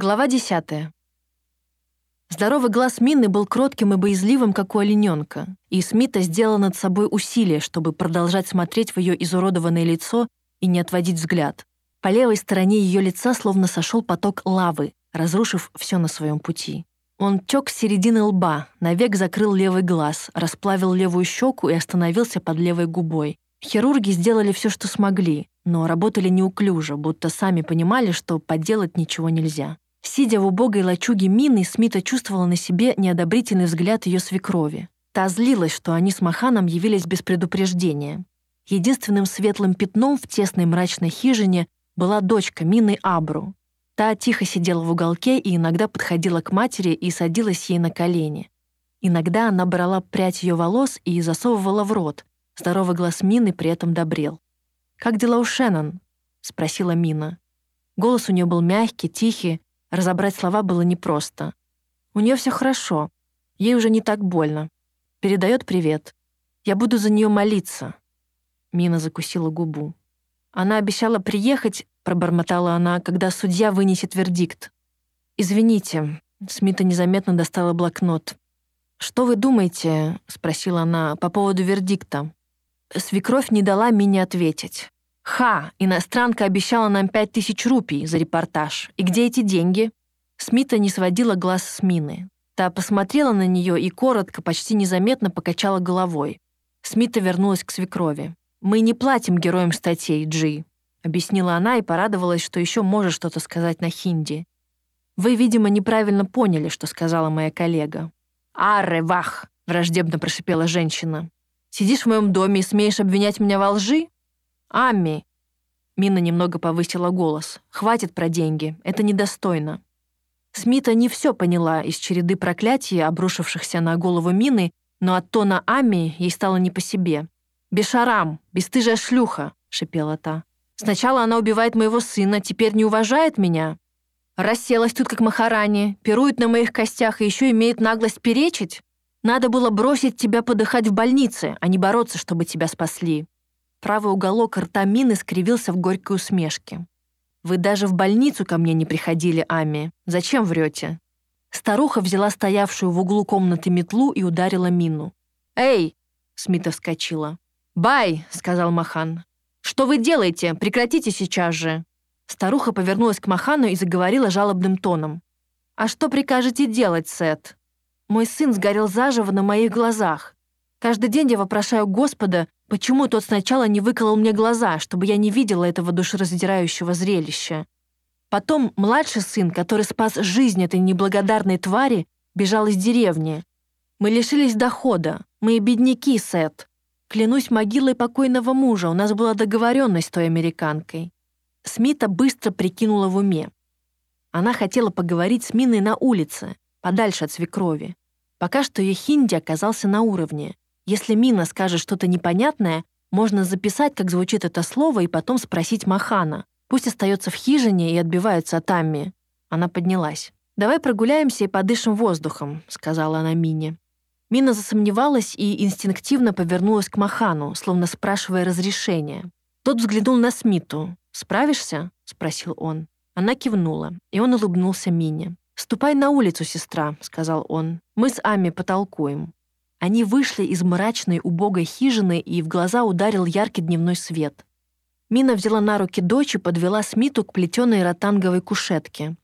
Глава 10. Здоровый глаз Мины был кротким и боязливым, как у олененка, и Смита сделал над собой усилие, чтобы продолжать смотреть в ее изуродованное лицо и не отводить взгляд. По левой стороне ее лица словно сошел поток лавы, разрушив все на своем пути. Он тек с середины лба, навек закрыл левый глаз, расплавил левую щеку и остановился под левой губой. Хирурги сделали все, что смогли, но работали неуклюже, будто сами понимали, что поделать ничего нельзя. Сидя в убогой лачуге Мины, Смита чувствовала на себе неодобрительный взгляд ее свекрови. Та злилась, что они с Маханом явились без предупреждения. Единственным светлым пятном в тесной мрачной хижине была дочка Мины Абру. Та тихо сидела в уголке и иногда подходила к матери и садилась ей на колени. Иногда она брала прядь ее волос и засовывала в рот. Здоровый глаз Мины при этом добрел. «Как дела у Шеннон?» — спросила Мина. Голос у нее был мягкий, тихий, Разобрать слова было непросто. У нее все хорошо. Ей уже не так больно. Передает привет. Я буду за нее молиться. Мина закусила губу. Она обещала приехать, пробормотала она, когда судья вынесет вердикт. «Извините», — Смита незаметно достала блокнот. «Что вы думаете?» — спросила она по поводу вердикта. Свекровь не дала Мине ответить. «Ха! Иностранка обещала нам пять тысяч рупий за репортаж. И где эти деньги?» Смита не сводила глаз с Мины. Та посмотрела на нее и коротко, почти незаметно покачала головой. Смита вернулась к свекрови. «Мы не платим героям статей, Джи», — объяснила она и порадовалась, что еще может что-то сказать на хинди. «Вы, видимо, неправильно поняли, что сказала моя коллега». «Арре, вах!» — враждебно прошипела женщина. «Сидишь в моем доме и смеешь обвинять меня во лжи? «Амми!» Мина немного повысила голос. «Хватит про деньги. Это недостойно». Смита не все поняла из череды проклятий, обрушившихся на голову Мины, но от тона Амми ей стало не по себе. «Бешарам! Бестыжая шлюха!» — шипела та. «Сначала она убивает моего сына, теперь не уважает меня. Расселась тут как махарани, пирует на моих костях и еще имеет наглость перечить. Надо было бросить тебя подыхать в больнице, а не бороться, чтобы тебя спасли. Правый уголок рта Мины скривился в горькой усмешке. «Вы даже в больницу ко мне не приходили, Ами. Зачем врете?» Старуха взяла стоявшую в углу комнаты метлу и ударила Мину. «Эй!» — Смита вскочила. «Бай!» — сказал Махан. «Что вы делаете? Прекратите сейчас же!» Старуха повернулась к Махану и заговорила жалобным тоном. «А что прикажете делать, Сет? Мой сын сгорел заживо на моих глазах. Каждый день я вопрошаю Господа, Почему тот сначала не выколол мне глаза, чтобы я не видела этого душераздирающего зрелища? Потом младший сын, который спас жизнь этой неблагодарной твари, бежал из деревни. Мы лишились дохода. Мы бедняки, Сет. Клянусь могилой покойного мужа, у нас была договоренность с той американкой. Смита быстро прикинула в уме. Она хотела поговорить с Миной на улице, подальше от свекрови. Пока что ее хинди оказался на уровне — если Мина скажет что-то непонятное, можно записать, как звучит это слово, и потом спросить Махана. Пусть остается в хижине и отбивается от Амми. Она поднялась. «Давай прогуляемся и подышим воздухом», — сказала она Мине. Мина засомневалась и инстинктивно повернулась к Махану, словно спрашивая разрешения. Тот взглянул на Смиту. «Справишься?» — спросил он. Она кивнула, и он улыбнулся Мине. «Ступай на улицу, сестра», — сказал он. «Мы с Ами потолкуем». Они вышли из мрачной убогой хижины, и в глаза ударил яркий дневной свет. Мина взяла на руки дочь и подвела Смиту к плетеной ротанговой кушетке.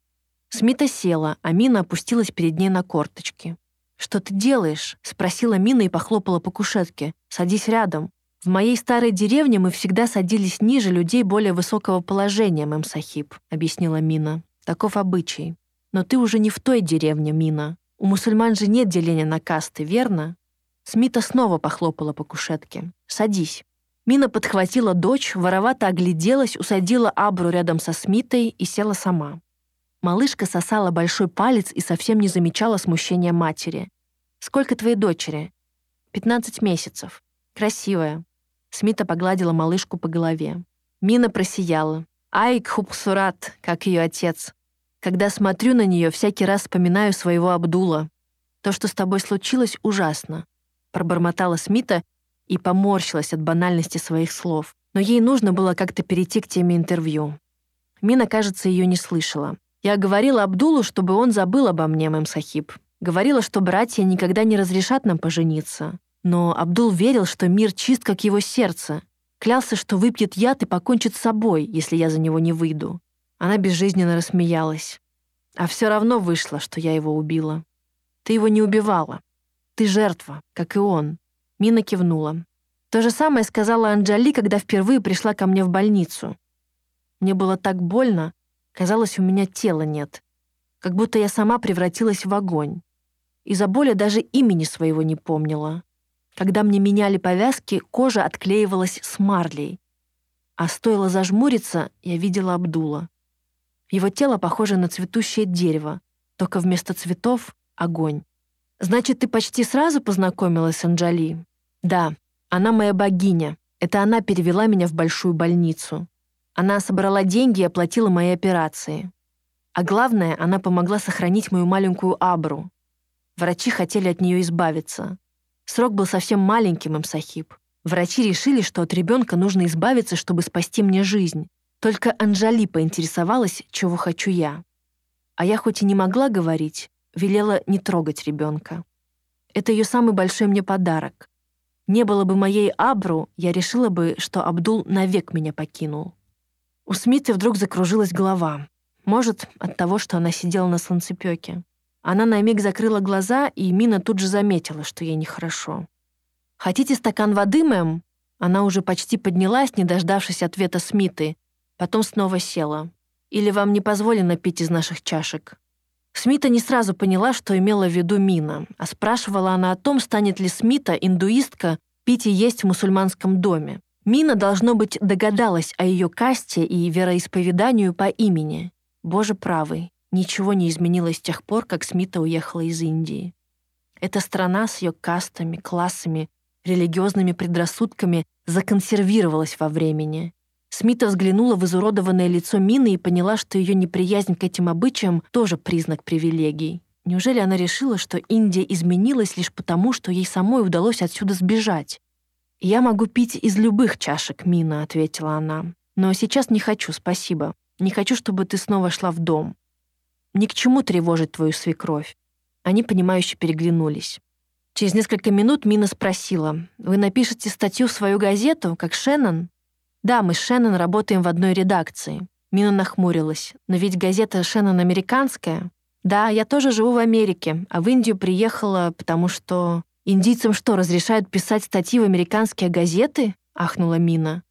Смита села, а Мина опустилась перед ней на корточки. «Что ты делаешь?» — спросила Мина и похлопала по кушетке. «Садись рядом. В моей старой деревне мы всегда садились ниже людей более высокого положения, мэм Сахиб», — объяснила Мина. «Таков обычай. Но ты уже не в той деревне, Мина. У мусульман же нет деления на касты, верно? Смита снова похлопала по кушетке. «Садись». Мина подхватила дочь, воровато огляделась, усадила Абру рядом со Смитой и села сама. Малышка сосала большой палец и совсем не замечала смущения матери. «Сколько твоей дочери?» «Пятнадцать месяцев. Красивая». Смита погладила малышку по голове. Мина просияла. «Ай, Кхупсурат, как ее отец. Когда смотрю на нее, всякий раз вспоминаю своего Абдула. То, что с тобой случилось, ужасно пробормотала Смита и поморщилась от банальности своих слов. Но ей нужно было как-то перейти к теме интервью. Мина, кажется, ее не слышала. Я говорила Абдулу, чтобы он забыл обо мне, мэм Сахиб. Говорила, что братья никогда не разрешат нам пожениться. Но Абдул верил, что мир чист, как его сердце. Клялся, что выпьет яд и покончит с собой, если я за него не выйду. Она безжизненно рассмеялась. А все равно вышло, что я его убила. Ты его не убивала. Ты жертва, как и он. Мина кивнула. То же самое сказала Анджали, когда впервые пришла ко мне в больницу. Мне было так больно, казалось, у меня тела нет. Как будто я сама превратилась в огонь. Из-за боли даже имени своего не помнила. Когда мне меняли повязки, кожа отклеивалась с марлей. А стоило зажмуриться, я видела Абдула. Его тело похоже на цветущее дерево, только вместо цветов — огонь. «Значит, ты почти сразу познакомилась с Анджали?» «Да, она моя богиня. Это она перевела меня в большую больницу. Она собрала деньги и оплатила мои операции. А главное, она помогла сохранить мою маленькую Абру. Врачи хотели от нее избавиться. Срок был совсем маленьким, им Сахиб. Врачи решили, что от ребенка нужно избавиться, чтобы спасти мне жизнь. Только Анжали поинтересовалась, чего хочу я. А я хоть и не могла говорить, велела не трогать ребенка. Это ее самый большой мне подарок. Не было бы моей Абру, я решила бы, что Абдул навек меня покинул. У Смиты вдруг закружилась голова. Может, от того, что она сидела на солнцепёке. Она на миг закрыла глаза, и Мина тут же заметила, что ей нехорошо. «Хотите стакан воды, мэм?» Она уже почти поднялась, не дождавшись ответа Смиты, Потом снова села. «Или вам не позволено пить из наших чашек?» Смита не сразу поняла, что имела в виду Мина, а спрашивала она о том, станет ли Смита, индуистка, пить и есть в мусульманском доме. Мина, должно быть, догадалась о ее касте и вероисповеданию по имени. Боже правый, ничего не изменилось с тех пор, как Смита уехала из Индии. Эта страна с ее кастами, классами, религиозными предрассудками законсервировалась во времени. Смита взглянула в изуродованное лицо Мины и поняла, что ее неприязнь к этим обычаям тоже признак привилегий. Неужели она решила, что Индия изменилась лишь потому, что ей самой удалось отсюда сбежать? «Я могу пить из любых чашек, Мина», — ответила она. «Но сейчас не хочу, спасибо. Не хочу, чтобы ты снова шла в дом. Ни к чему тревожить твою свекровь». Они, понимающе переглянулись. Через несколько минут Мина спросила, «Вы напишете статью в свою газету, как Шеннон?» «Да, мы с Шеннон работаем в одной редакции». Мина нахмурилась. «Но ведь газета Шеннон американская». «Да, я тоже живу в Америке, а в Индию приехала, потому что...» «Индийцам что, разрешают писать статьи в американские газеты?» — ахнула Мина.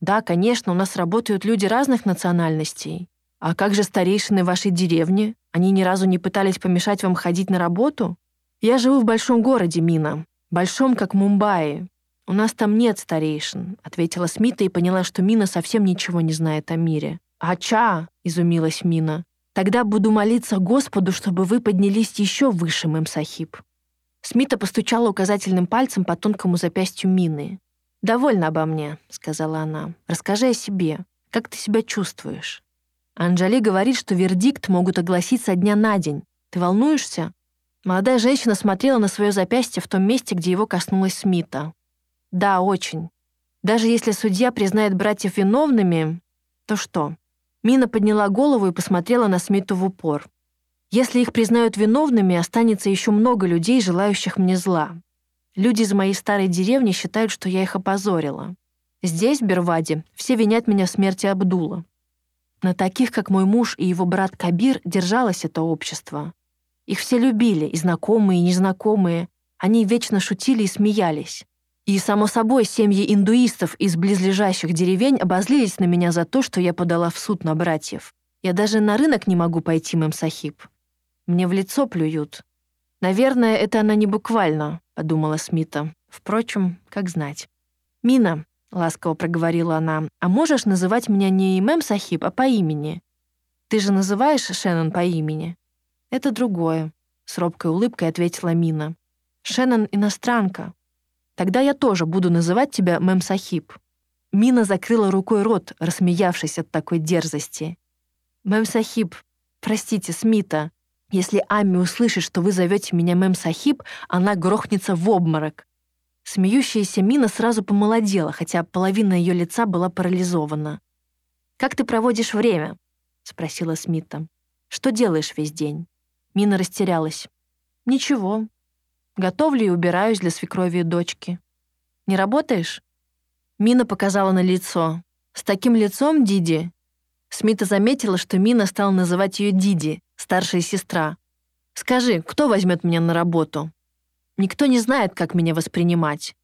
«Да, конечно, у нас работают люди разных национальностей. А как же старейшины вашей деревни? Они ни разу не пытались помешать вам ходить на работу? Я живу в большом городе, Мина. Большом, как Мумбаи. «У нас там нет старейшин», — ответила Смита и поняла, что Мина совсем ничего не знает о мире. «Ача!» — изумилась Мина. «Тогда буду молиться Господу, чтобы вы поднялись еще выше, мэм Сахиб». Смита постучала указательным пальцем по тонкому запястью Мины. «Довольно обо мне», — сказала она. «Расскажи о себе. Как ты себя чувствуешь?» Анжали говорит, что вердикт могут огласить со дня на день. Ты волнуешься?» Молодая женщина смотрела на свое запястье в том месте, где его коснулась Смита. Да, очень. Даже если судья признает братьев виновными, то что? Мина подняла голову и посмотрела на Смиту в упор. Если их признают виновными, останется еще много людей, желающих мне зла. Люди из моей старой деревни считают, что я их опозорила. Здесь, в Берваде, все винят меня в смерти Абдула. На таких, как мой муж и его брат Кабир, держалось это общество. Их все любили, и знакомые, и незнакомые. Они вечно шутили и смеялись. И, само собой, семьи индуистов из близлежащих деревень обозлились на меня за то, что я подала в суд на братьев. Я даже на рынок не могу пойти, мэм Сахиб. Мне в лицо плюют. Наверное, это она не буквально, подумала Смита. Впрочем, как знать. «Мина», — ласково проговорила она, «а можешь называть меня не мэм Сахиб, а по имени? Ты же называешь Шеннон по имени?» «Это другое», — с робкой улыбкой ответила Мина. «Шеннон — иностранка, Тогда я тоже буду называть тебя мэм Сахиб». Мина закрыла рукой рот, рассмеявшись от такой дерзости. «Мэм простите, Смита, если Амми услышит, что вы зовете меня мэм она грохнется в обморок». Смеющаяся Мина сразу помолодела, хотя половина ее лица была парализована. «Как ты проводишь время?» — спросила Смита. Что делаешь весь день?» Мина растерялась. «Ничего. Готовлю и убираюсь для свекрови и дочки. Не работаешь?» Мина показала на лицо. «С таким лицом, Диди?» Смита заметила, что Мина стала называть ее Диди, старшая сестра. «Скажи, кто возьмет меня на работу?» «Никто не знает, как меня воспринимать.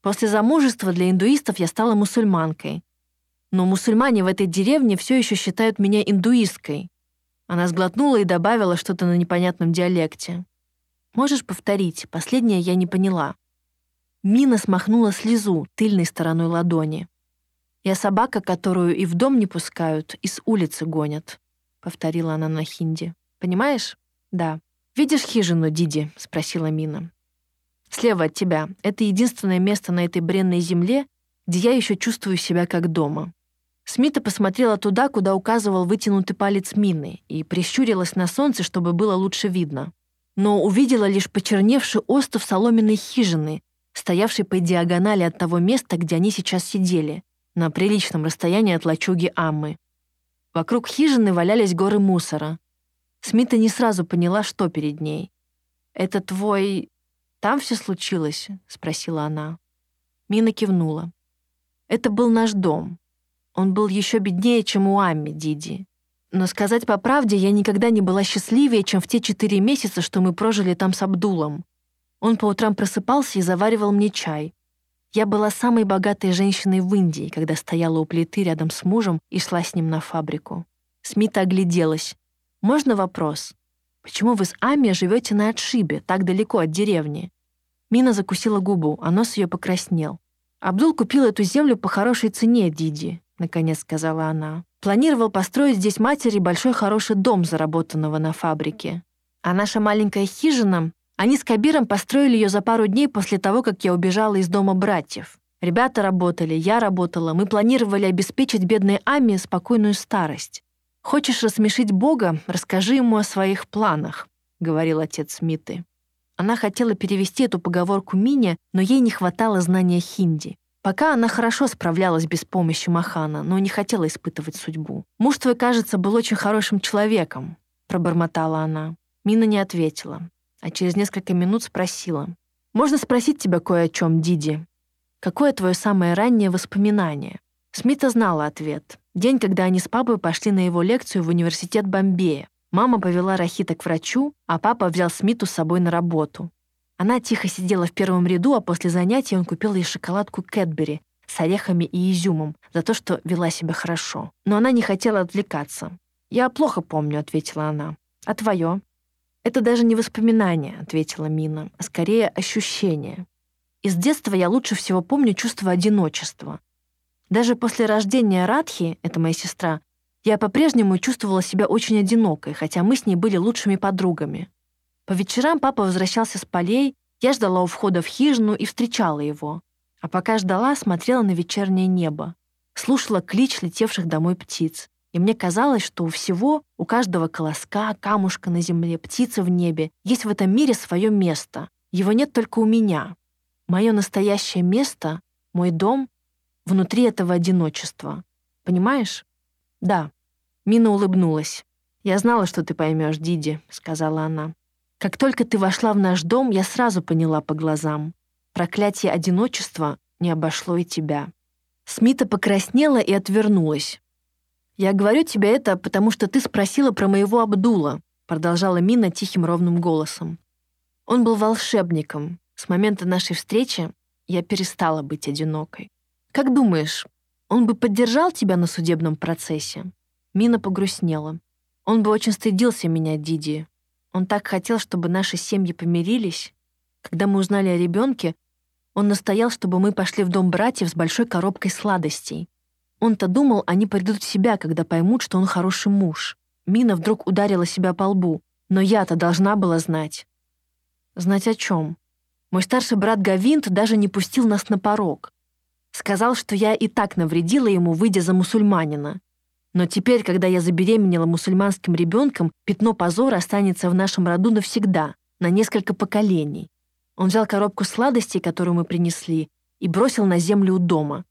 После замужества для индуистов я стала мусульманкой. Но мусульмане в этой деревне все еще считают меня индуисткой. Она сглотнула и добавила что-то на непонятном диалекте. «Можешь повторить? Последнее я не поняла». Мина смахнула слезу тыльной стороной ладони. «Я собака, которую и в дом не пускают, и с улицы гонят», — повторила она на хинди. «Понимаешь?» «Да». «Видишь хижину, Диди?» — спросила Мина. «Слева от тебя. Это единственное место на этой бренной земле, где я еще чувствую себя как дома. Смита посмотрела туда, куда указывал вытянутый палец Мины, и прищурилась на солнце, чтобы было лучше видно. Но увидела лишь почерневший остов соломенной хижины, стоявшей по диагонали от того места, где они сейчас сидели, на приличном расстоянии от лачуги Аммы. Вокруг хижины валялись горы мусора. Смита не сразу поняла, что перед ней. «Это твой... Там все случилось?» — спросила она. Мина кивнула. «Это был наш дом. Он был еще беднее, чем у Амми, Диди. Но сказать по правде, я никогда не была счастливее, чем в те четыре месяца, что мы прожили там с Абдулом. Он по утрам просыпался и заваривал мне чай. Я была самой богатой женщиной в Индии, когда стояла у плиты рядом с мужем и шла с ним на фабрику. Смита огляделась. «Можно вопрос? Почему вы с Ами живете на отшибе, так далеко от деревни?» Мина закусила губу, а нос ее покраснел. «Абдул купил эту землю по хорошей цене, Диди. — наконец сказала она. «Планировал построить здесь матери большой хороший дом, заработанного на фабрике. А наша маленькая хижина, они с Кабиром построили ее за пару дней после того, как я убежала из дома братьев. Ребята работали, я работала, мы планировали обеспечить бедной Ами спокойную старость. Хочешь рассмешить Бога, расскажи ему о своих планах», — говорил отец Смиты. Она хотела перевести эту поговорку Мине, но ей не хватало знания хинди. Пока она хорошо справлялась без помощи Махана, но не хотела испытывать судьбу. «Муж твой, кажется, был очень хорошим человеком», — пробормотала она. Мина не ответила, а через несколько минут спросила. «Можно спросить тебя кое о чем, Диди? Какое твое самое раннее воспоминание?» Смита знала ответ. День, когда они с папой пошли на его лекцию в университет Бомбея. Мама повела Рахита к врачу, а папа взял Смиту с собой на работу. Она тихо сидела в первом ряду, а после занятий он купил ей шоколадку Кэтбери с орехами и изюмом за то, что вела себя хорошо. Но она не хотела отвлекаться. «Я плохо помню», — ответила она. «А твое?» «Это даже не воспоминание», — ответила Мина, «а скорее ощущение. Из детства я лучше всего помню чувство одиночества. Даже после рождения Радхи, это моя сестра, я по-прежнему чувствовала себя очень одинокой, хотя мы с ней были лучшими подругами. По вечерам папа возвращался с полей, я ждала у входа в хижину и встречала его. А пока ждала, смотрела на вечернее небо, слушала клич летевших домой птиц. И мне казалось, что у всего, у каждого колоска, камушка на земле, птицы в небе, есть в этом мире свое место. Его нет только у меня. Мое настоящее место, мой дом, внутри этого одиночества. Понимаешь? Да. Мина улыбнулась. «Я знала, что ты поймешь, Диди», — сказала она. Как только ты вошла в наш дом, я сразу поняла по глазам. Проклятие одиночества не обошло и тебя. Смита покраснела и отвернулась. «Я говорю тебе это, потому что ты спросила про моего Абдула», продолжала Мина тихим ровным голосом. «Он был волшебником. С момента нашей встречи я перестала быть одинокой. Как думаешь, он бы поддержал тебя на судебном процессе?» Мина погрустнела. «Он бы очень стыдился меня, Диди. Он так хотел, чтобы наши семьи помирились. Когда мы узнали о ребенке, он настоял, чтобы мы пошли в дом братьев с большой коробкой сладостей. Он-то думал, они придут в себя, когда поймут, что он хороший муж. Мина вдруг ударила себя по лбу. Но я-то должна была знать. Знать о чем? Мой старший брат Гавинт даже не пустил нас на порог. Сказал, что я и так навредила ему, выйдя за мусульманина. Но теперь, когда я забеременела мусульманским ребенком, пятно позора останется в нашем роду навсегда, на несколько поколений. Он взял коробку сладостей, которую мы принесли, и бросил на землю у дома.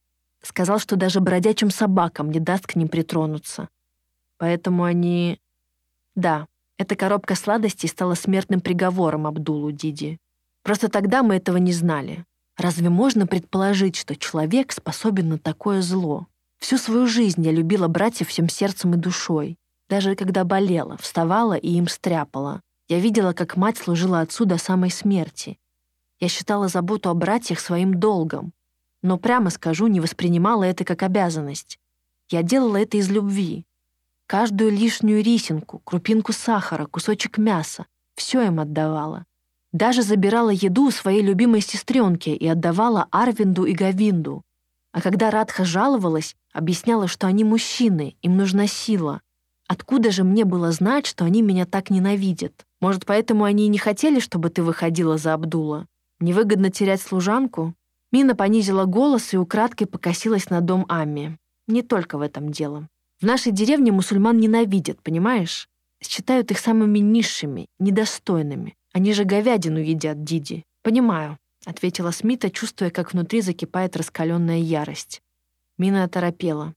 Сказал, что даже бродячим собакам не даст к ним притронуться. Поэтому они... Да, эта коробка сладостей стала смертным приговором Абдулу Диди. Просто тогда мы этого не знали. Разве можно предположить, что человек способен на такое зло? Всю свою жизнь я любила братьев всем сердцем и душой. Даже когда болела, вставала и им стряпала. Я видела, как мать служила отцу до самой смерти. Я считала заботу о братьях своим долгом. Но, прямо скажу, не воспринимала это как обязанность. Я делала это из любви. Каждую лишнюю рисинку, крупинку сахара, кусочек мяса — все им отдавала. Даже забирала еду у своей любимой сестренки и отдавала Арвинду и Гавинду. А когда Радха жаловалась, объясняла, что они мужчины, им нужна сила. Откуда же мне было знать, что они меня так ненавидят? Может, поэтому они и не хотели, чтобы ты выходила за Абдула? Невыгодно терять служанку? Мина понизила голос и украдкой покосилась на дом Амми. Не только в этом дело. В нашей деревне мусульман ненавидят, понимаешь? Считают их самыми низшими, недостойными. Они же говядину едят, Диди. Понимаю, ответила Смита, чувствуя, как внутри закипает раскаленная ярость. Мина оторопела.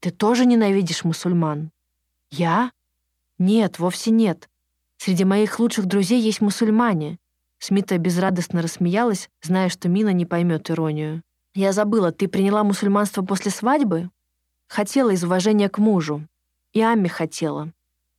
Ты тоже ненавидишь мусульман? Я? Нет, вовсе нет. Среди моих лучших друзей есть мусульмане. Смита безрадостно рассмеялась, зная, что Мина не поймет иронию. «Я забыла, ты приняла мусульманство после свадьбы?» «Хотела из уважения к мужу. И Амми хотела.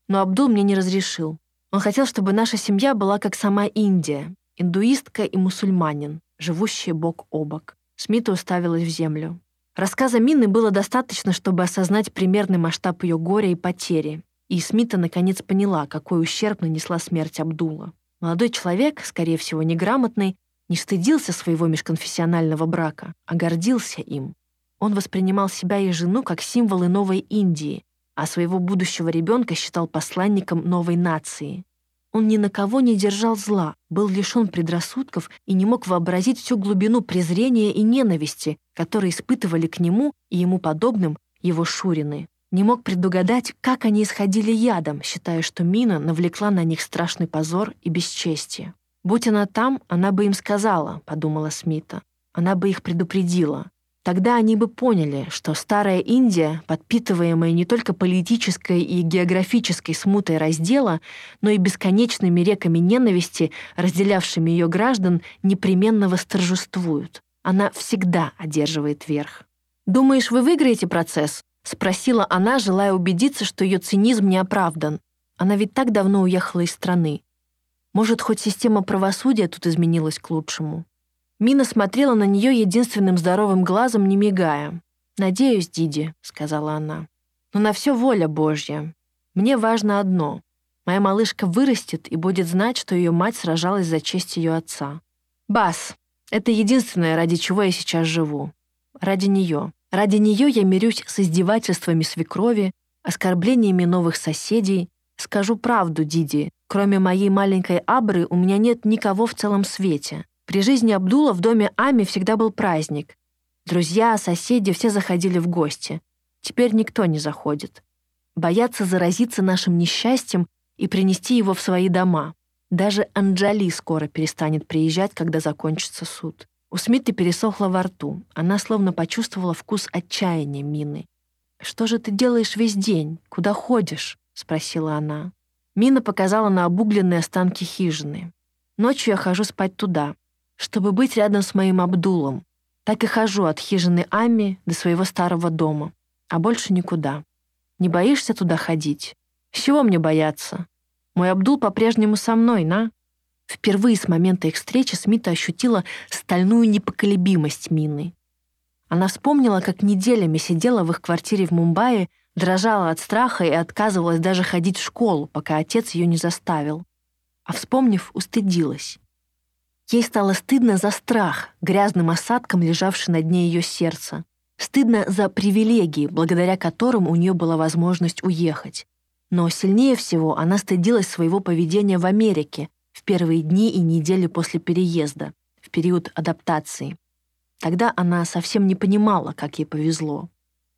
Но Абдул мне не разрешил. Он хотел, чтобы наша семья была как сама Индия, индуистка и мусульманин, живущие бок о бок. Смита уставилась в землю. Рассказа Мины было достаточно, чтобы осознать примерный масштаб ее горя и потери. И Смита наконец поняла, какой ущерб нанесла смерть Абдула. Молодой человек, скорее всего, неграмотный, не стыдился своего межконфессионального брака, а гордился им. Он воспринимал себя и жену как символы новой Индии, а своего будущего ребенка считал посланником новой нации. Он ни на кого не держал зла, был лишен предрассудков и не мог вообразить всю глубину презрения и ненависти, которые испытывали к нему и ему подобным его шурины. Не мог предугадать, как они исходили ядом, считая, что Мина навлекла на них страшный позор и бесчестие. «Будь она там, она бы им сказала», — подумала Смита. «Она бы их предупредила. Тогда они бы поняли, что старая Индия, подпитываемая не только политической и географической смутой раздела, но и бесконечными реками ненависти, разделявшими ее граждан, непременно восторжествуют. Она всегда одерживает верх. «Думаешь, вы выиграете процесс?» — спросила она, желая убедиться, что ее цинизм не оправдан. Она ведь так давно уехала из страны. Может, хоть система правосудия тут изменилась к лучшему? Мина смотрела на нее единственным здоровым глазом, не мигая. «Надеюсь, Диди», — сказала она. «Но на все воля Божья. Мне важно одно. Моя малышка вырастет и будет знать, что ее мать сражалась за честь ее отца. Бас, это единственное, ради чего я сейчас живу. Ради нее. Ради нее я мирюсь с издевательствами свекрови, оскорблениями новых соседей. Скажу правду, Диди, кроме моей маленькой Абры у меня нет никого в целом свете. При жизни Абдула в доме Ами всегда был праздник. Друзья, соседи все заходили в гости. Теперь никто не заходит. Боятся заразиться нашим несчастьем и принести его в свои дома. Даже Анджали скоро перестанет приезжать, когда закончится суд. У Смиты пересохло во рту. Она словно почувствовала вкус отчаяния Мины. «Что же ты делаешь весь день? Куда ходишь?» — спросила она. Мина показала на обугленные останки хижины. «Ночью я хожу спать туда чтобы быть рядом с моим Абдулом. Так и хожу от хижины Ами до своего старого дома, а больше никуда. Не боишься туда ходить? С чего мне бояться? Мой Абдул по-прежнему со мной, на?» Впервые с момента их встречи Смита ощутила стальную непоколебимость Мины. Она вспомнила, как неделями сидела в их квартире в Мумбаи, дрожала от страха и отказывалась даже ходить в школу, пока отец ее не заставил. А вспомнив, устыдилась. Ей стало стыдно за страх, грязным осадком, лежавший на дне ее сердца. Стыдно за привилегии, благодаря которым у нее была возможность уехать. Но сильнее всего она стыдилась своего поведения в Америке в первые дни и недели после переезда, в период адаптации. Тогда она совсем не понимала, как ей повезло.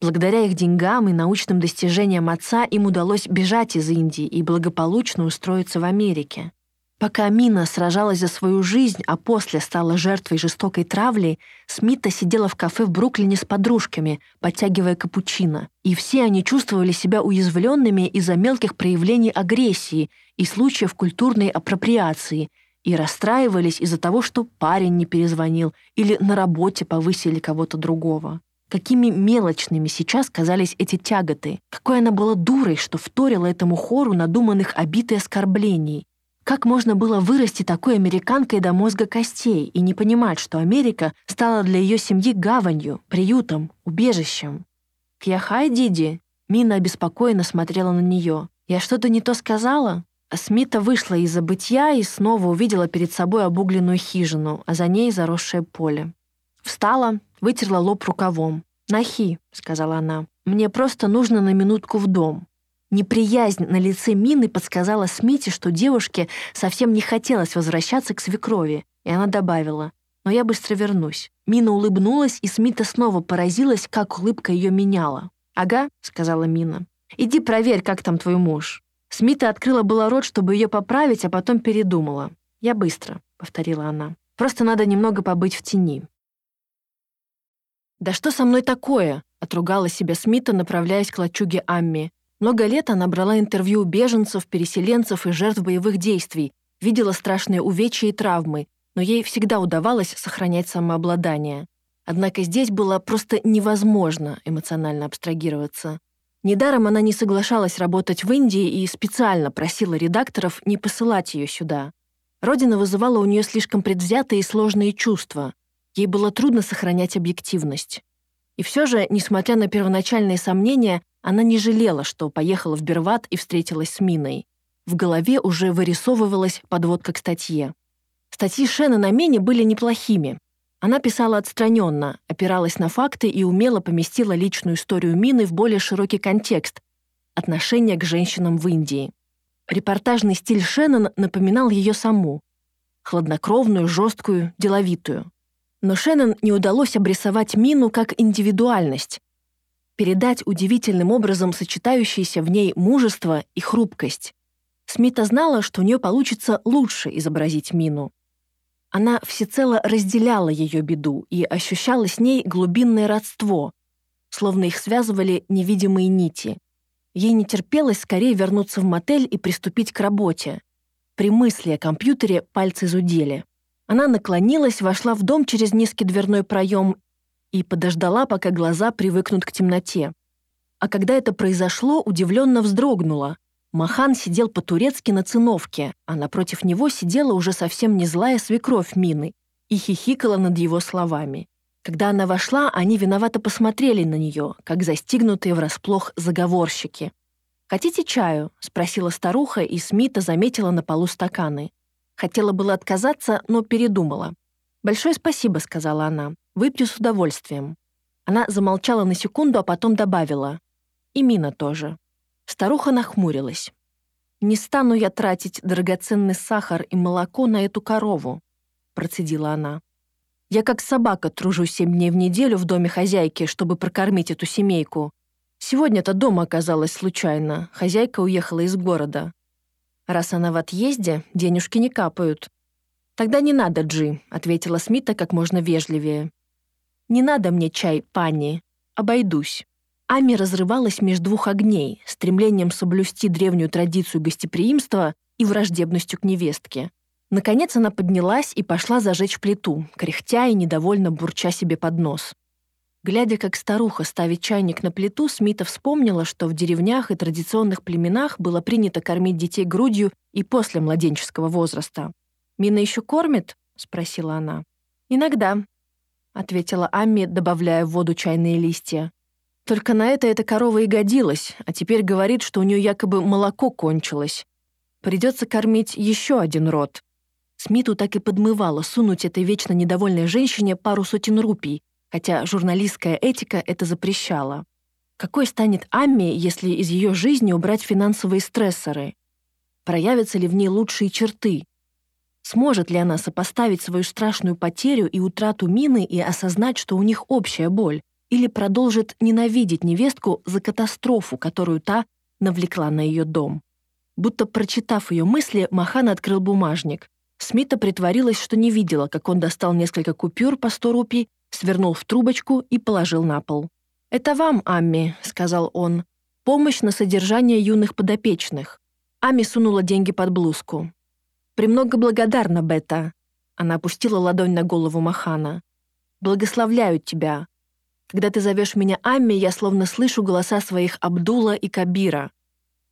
Благодаря их деньгам и научным достижениям отца им удалось бежать из Индии и благополучно устроиться в Америке. Пока Мина сражалась за свою жизнь, а после стала жертвой жестокой травли, Смита сидела в кафе в Бруклине с подружками, подтягивая капучино. И все они чувствовали себя уязвленными из-за мелких проявлений агрессии и случаев культурной апроприации, и расстраивались из-за того, что парень не перезвонил или на работе повысили кого-то другого. Какими мелочными сейчас казались эти тяготы. Какой она была дурой, что вторила этому хору надуманных обид и оскорблений. Как можно было вырасти такой американкой до мозга костей и не понимать, что Америка стала для ее семьи гаванью, приютом, убежищем? «Кьяхай, Диди?» Мина обеспокоенно смотрела на нее. «Я что-то не то сказала?» Смита вышла из забытья и снова увидела перед собой обугленную хижину, а за ней заросшее поле. Встала, вытерла лоб рукавом. «Нахи», — сказала она, — «мне просто нужно на минутку в дом. Неприязнь на лице Мины подсказала Смите, что девушке совсем не хотелось возвращаться к свекрови, и она добавила, «Но я быстро вернусь». Мина улыбнулась, и Смита снова поразилась, как улыбка ее меняла. «Ага», — сказала Мина, — «иди проверь, как там твой муж». Смита открыла было рот, чтобы ее поправить, а потом передумала. «Я быстро», — повторила она. «Просто надо немного побыть в тени». «Да что со мной такое?» — отругала себя Смита, направляясь к лачуге Амми. Много лет она брала интервью беженцев, переселенцев и жертв боевых действий, видела страшные увечья и травмы, но ей всегда удавалось сохранять самообладание. Однако здесь было просто невозможно эмоционально абстрагироваться. Недаром она не соглашалась работать в Индии и специально просила редакторов не посылать ее сюда. Родина вызывала у нее слишком предвзятые и сложные чувства. Ей было трудно сохранять объективность. И все же, несмотря на первоначальные сомнения, она не жалела, что поехала в Берват и встретилась с Миной. В голове уже вырисовывалась подводка к статье. Статьи Шена на Мине были неплохими. Она писала отстраненно, опиралась на факты и умело поместила личную историю Мины в более широкий контекст — отношение к женщинам в Индии. Репортажный стиль Шеннон напоминал ее саму — хладнокровную, жесткую, деловитую. Но Шеннон не удалось обрисовать Мину как индивидуальность, передать удивительным образом сочетающиеся в ней мужество и хрупкость. Смита знала, что у нее получится лучше изобразить Мину. Она всецело разделяла ее беду и ощущала с ней глубинное родство, словно их связывали невидимые нити. Ей не терпелось скорее вернуться в мотель и приступить к работе. При мысли о компьютере пальцы зудели. Она наклонилась, вошла в дом через низкий дверной проем и подождала, пока глаза привыкнут к темноте. А когда это произошло, удивленно вздрогнула. Махан сидел по-турецки на циновке, а напротив него сидела уже совсем не злая свекровь Мины и хихикала над его словами. Когда она вошла, они виновато посмотрели на нее, как застигнутые врасплох заговорщики. «Хотите чаю?» — спросила старуха, и Смита заметила на полу стаканы. Хотела было отказаться, но передумала. «Большое спасибо», — сказала она. Выпью с удовольствием». Она замолчала на секунду, а потом добавила. «И Мина тоже». Старуха нахмурилась. «Не стану я тратить драгоценный сахар и молоко на эту корову», процедила она. «Я как собака тружусь семь дней в неделю в доме хозяйки, чтобы прокормить эту семейку. Сегодня-то дома оказалась случайно, хозяйка уехала из города. Раз она в отъезде, денежки не капают». «Тогда не надо, Джи», — ответила Смита как можно вежливее. «Не надо мне чай, пани. Обойдусь». Ами разрывалась между двух огней, стремлением соблюсти древнюю традицию гостеприимства и враждебностью к невестке. Наконец она поднялась и пошла зажечь плиту, кряхтя и недовольно бурча себе под нос. Глядя, как старуха ставит чайник на плиту, Смита вспомнила, что в деревнях и традиционных племенах было принято кормить детей грудью и после младенческого возраста. «Мина еще кормит?» — спросила она. «Иногда», ответила Амми, добавляя в воду чайные листья. Только на это эта корова и годилась, а теперь говорит, что у нее якобы молоко кончилось. Придется кормить еще один род. Смиту так и подмывало сунуть этой вечно недовольной женщине пару сотен рупий, хотя журналистская этика это запрещала. Какой станет Амми, если из ее жизни убрать финансовые стрессоры? Проявятся ли в ней лучшие черты? Сможет ли она сопоставить свою страшную потерю и утрату Мины и осознать, что у них общая боль? Или продолжит ненавидеть невестку за катастрофу, которую та навлекла на ее дом? Будто прочитав ее мысли, Махан открыл бумажник. Смита притворилась, что не видела, как он достал несколько купюр по 100 рупий, свернул в трубочку и положил на пол. «Это вам, Амми», — сказал он. «Помощь на содержание юных подопечных». Ами сунула деньги под блузку. «Премного благодарна, Бета». Она опустила ладонь на голову Махана. «Благословляю тебя. Когда ты зовешь меня Амми, я словно слышу голоса своих Абдула и Кабира.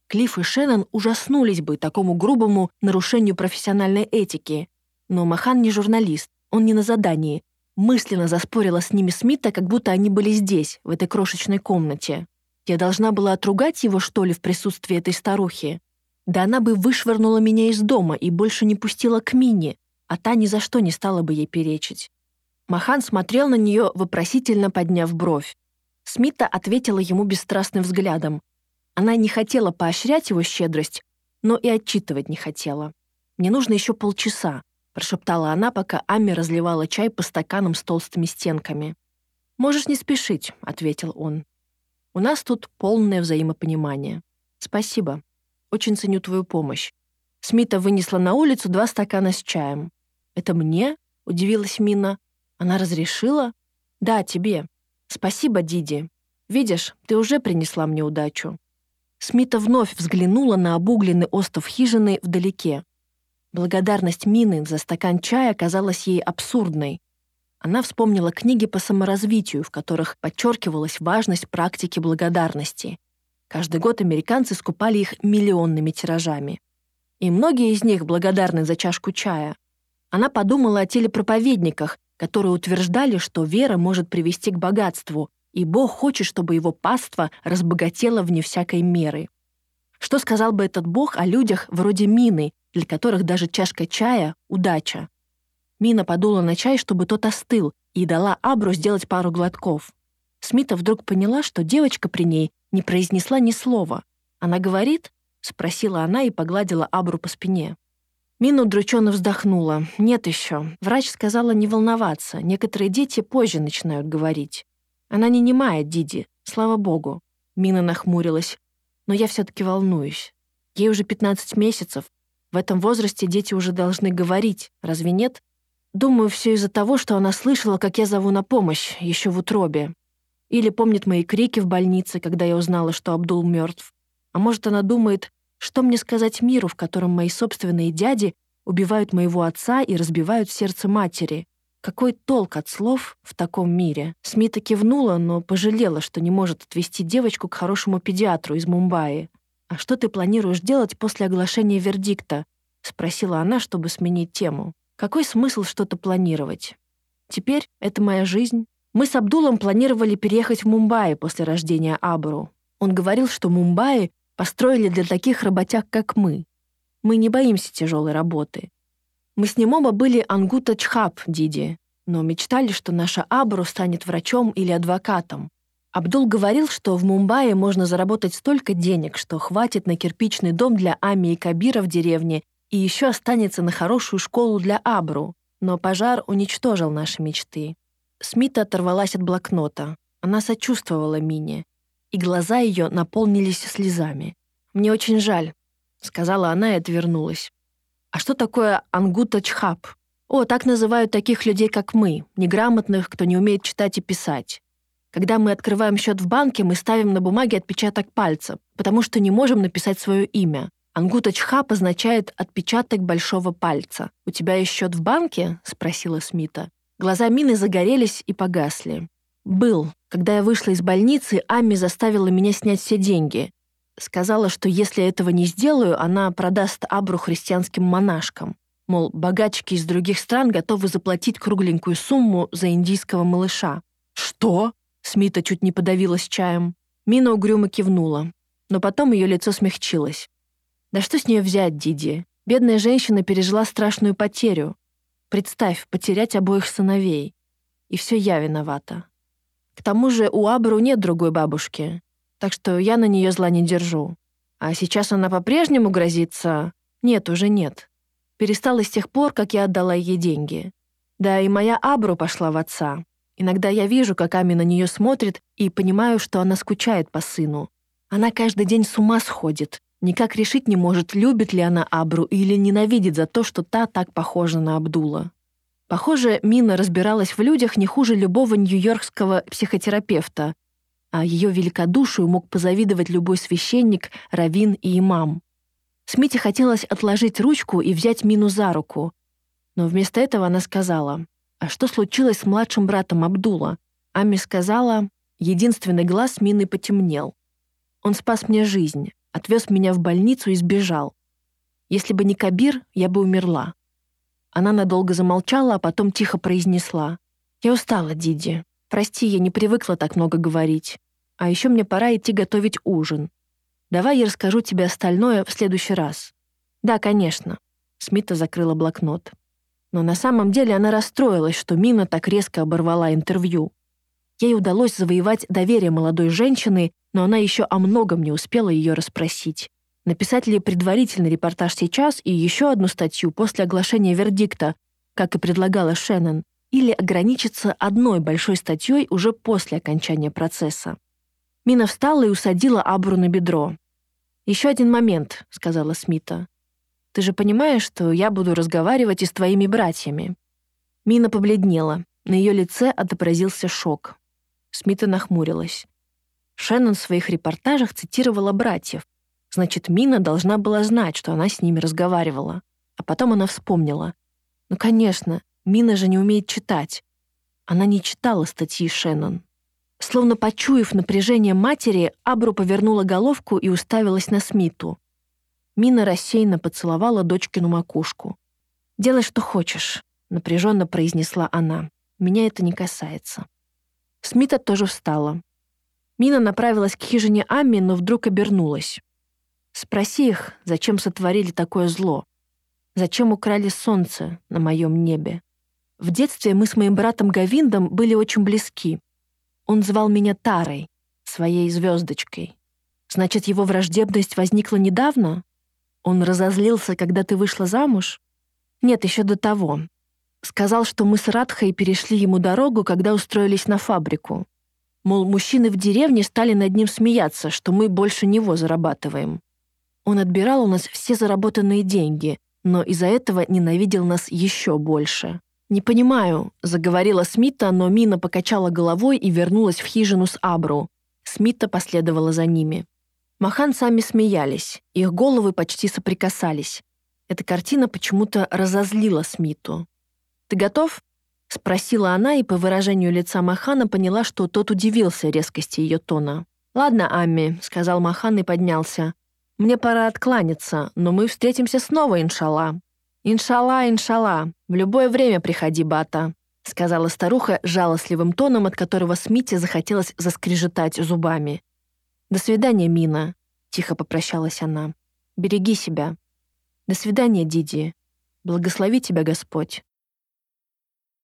Клифф и Шеннон ужаснулись бы такому грубому нарушению профессиональной этики. Но Махан не журналист, он не на задании. Мысленно заспорила с ними Смита, как будто они были здесь, в этой крошечной комнате. Я должна была отругать его, что ли, в присутствии этой старухи? Да она бы вышвырнула меня из дома и больше не пустила к Мине, а та ни за что не стала бы ей перечить. Махан смотрел на нее, вопросительно подняв бровь. Смита ответила ему бесстрастным взглядом, она не хотела поощрять его щедрость, но и отчитывать не хотела. «Мне нужно еще полчаса», — прошептала она, пока Амми разливала чай по стаканам с толстыми стенками. «Можешь не спешить», — ответил он. «У нас тут полное взаимопонимание. Спасибо. Очень ценю твою помощь». Смита вынесла на улицу два стакана с чаем. «Это мне?» — удивилась Мина. «Она разрешила?» «Да, тебе. Спасибо, Диди. Видишь, ты уже принесла мне удачу». Смита вновь взглянула на обугленный остов хижины вдалеке. Благодарность Мины за стакан чая казалась ей абсурдной. Она вспомнила книги по саморазвитию, в которых подчеркивалась важность практики благодарности. Каждый год американцы скупали их миллионными тиражами. И многие из них благодарны за чашку чая. Она подумала о телепроповедниках, которые утверждали, что вера может привести к богатству, и Бог хочет, чтобы его паства разбогатела вне всякой меры. Что сказал бы этот Бог о людях вроде Мины, для которых даже чашка чая — удача? Мина подула на чай, чтобы тот остыл, и дала Абру сделать пару глотков. Смита вдруг поняла, что девочка при ней не произнесла ни слова. «Она говорит?» — спросила она и погладила Абру по спине. Мина удрученно вздохнула. «Нет еще. Врач сказала не волноваться. Некоторые дети позже начинают говорить». Она не немая, Диди, слава богу. Мина нахмурилась. Но я все таки волнуюсь. Ей уже 15 месяцев. В этом возрасте дети уже должны говорить, разве нет? Думаю, все из-за того, что она слышала, как я зову на помощь, еще в утробе. Или помнит мои крики в больнице, когда я узнала, что Абдул мертв. А может, она думает, что мне сказать миру, в котором мои собственные дяди убивают моего отца и разбивают сердце матери, какой толк от слов в таком мире? Смита кивнула, но пожалела, что не может отвезти девочку к хорошему педиатру из Мумбаи. «А что ты планируешь делать после оглашения вердикта?» — спросила она, чтобы сменить тему. «Какой смысл что-то планировать? Теперь это моя жизнь. Мы с Абдулом планировали переехать в Мумбаи после рождения Абру. Он говорил, что Мумбаи построили для таких работяг, как мы. Мы не боимся тяжелой работы. Мы с ним оба были Ангута Чхаб, Диди, но мечтали, что наша Абру станет врачом или адвокатом. Абдул говорил, что в Мумбаи можно заработать столько денег, что хватит на кирпичный дом для Ами и Кабира в деревне и еще останется на хорошую школу для Абру. Но пожар уничтожил наши мечты. Смита оторвалась от блокнота. Она сочувствовала Мине, и глаза ее наполнились слезами. «Мне очень жаль», — сказала она и отвернулась. А что такое ангута-чхаб? О, так называют таких людей, как мы, неграмотных, кто не умеет читать и писать. Когда мы открываем счет в банке, мы ставим на бумаге отпечаток пальца, потому что не можем написать свое имя. Ангута Чхаб означает «отпечаток большого пальца». «У тебя есть счет в банке?» — спросила Смита. Глаза Мины загорелись и погасли. «Был. Когда я вышла из больницы, Ами заставила меня снять все деньги. Сказала, что если этого не сделаю, она продаст Абру христианским монашкам. Мол, богачки из других стран готовы заплатить кругленькую сумму за индийского малыша. «Что?» — Смита чуть не подавилась чаем. Мина угрюмо кивнула. Но потом ее лицо смягчилось. «Да что с нее взять, Диди? Бедная женщина пережила страшную потерю. Представь, потерять обоих сыновей. И все я виновата. К тому же у Абру нет другой бабушки так что я на нее зла не держу. А сейчас она по-прежнему грозится... Нет, уже нет. Перестала с тех пор, как я отдала ей деньги. Да и моя Абру пошла в отца. Иногда я вижу, как Ами на нее смотрит, и понимаю, что она скучает по сыну. Она каждый день с ума сходит. Никак решить не может, любит ли она Абру или ненавидит за то, что та так похожа на Абдула. Похоже, Мина разбиралась в людях не хуже любого нью-йоркского психотерапевта, а ее великодушию мог позавидовать любой священник, раввин и имам. Смите хотелось отложить ручку и взять Мину за руку, но вместо этого она сказала, «А что случилось с младшим братом Абдула?» Ами сказала, единственный глаз Мины потемнел. «Он спас мне жизнь, отвез меня в больницу и сбежал. Если бы не Кабир, я бы умерла». Она надолго замолчала, а потом тихо произнесла. «Я устала, Диди. Прости, я не привыкла так много говорить. А еще мне пора идти готовить ужин. Давай я расскажу тебе остальное в следующий раз». «Да, конечно». Смита закрыла блокнот. Но на самом деле она расстроилась, что Мина так резко оборвала интервью. Ей удалось завоевать доверие молодой женщины, но она еще о многом не успела ее расспросить. Написать ли предварительный репортаж сейчас и еще одну статью после оглашения вердикта, как и предлагала Шеннон, или ограничиться одной большой статьей уже после окончания процесса. Мина встала и усадила Абру на бедро. «Еще один момент», — сказала Смита. «Ты же понимаешь, что я буду разговаривать и с твоими братьями?» Мина побледнела. На ее лице отобразился шок. Смита нахмурилась. Шеннон в своих репортажах цитировала братьев. Значит, Мина должна была знать, что она с ними разговаривала. А потом она вспомнила. Ну, конечно, Мина же не умеет читать. Она не читала статьи Шеннон. Словно почуяв напряжение матери, Абру повернула головку и уставилась на Смиту. Мина рассеянно поцеловала дочкину макушку. «Делай, что хочешь», — напряженно произнесла она. «Меня это не касается». Смита тоже встала. Мина направилась к хижине Амми, но вдруг обернулась. «Спроси их, зачем сотворили такое зло? Зачем украли солнце на моем небе? В детстве мы с моим братом Гавиндом были очень близки. Он звал меня Тарой, своей звездочкой. Значит, его враждебность возникла недавно? Он разозлился, когда ты вышла замуж? Нет, еще до того. Сказал, что мы с Радхой перешли ему дорогу, когда устроились на фабрику. Мол, мужчины в деревне стали над ним смеяться, что мы больше него зарабатываем. Он отбирал у нас все заработанные деньги, но из-за этого ненавидел нас еще больше. «Не понимаю», — заговорила Смита, но Мина покачала головой и вернулась в хижину с Абру. Смита последовала за ними. Махан сами смеялись, их головы почти соприкасались. Эта картина почему-то разозлила Смиту. «Ты готов?» — спросила она, и по выражению лица Махана поняла, что тот удивился резкости ее тона. «Ладно, Амми», — сказал Махан и поднялся. «Мне пора откланяться, но мы встретимся снова, иншалла». «Иншалла, иншалла, в любое время приходи, Бата», — сказала старуха жалостливым тоном, от которого Смите захотелось заскрежетать зубами. «До свидания, Мина», — тихо попрощалась она. «Береги себя». «До свидания, Диди. Благослови тебя Господь».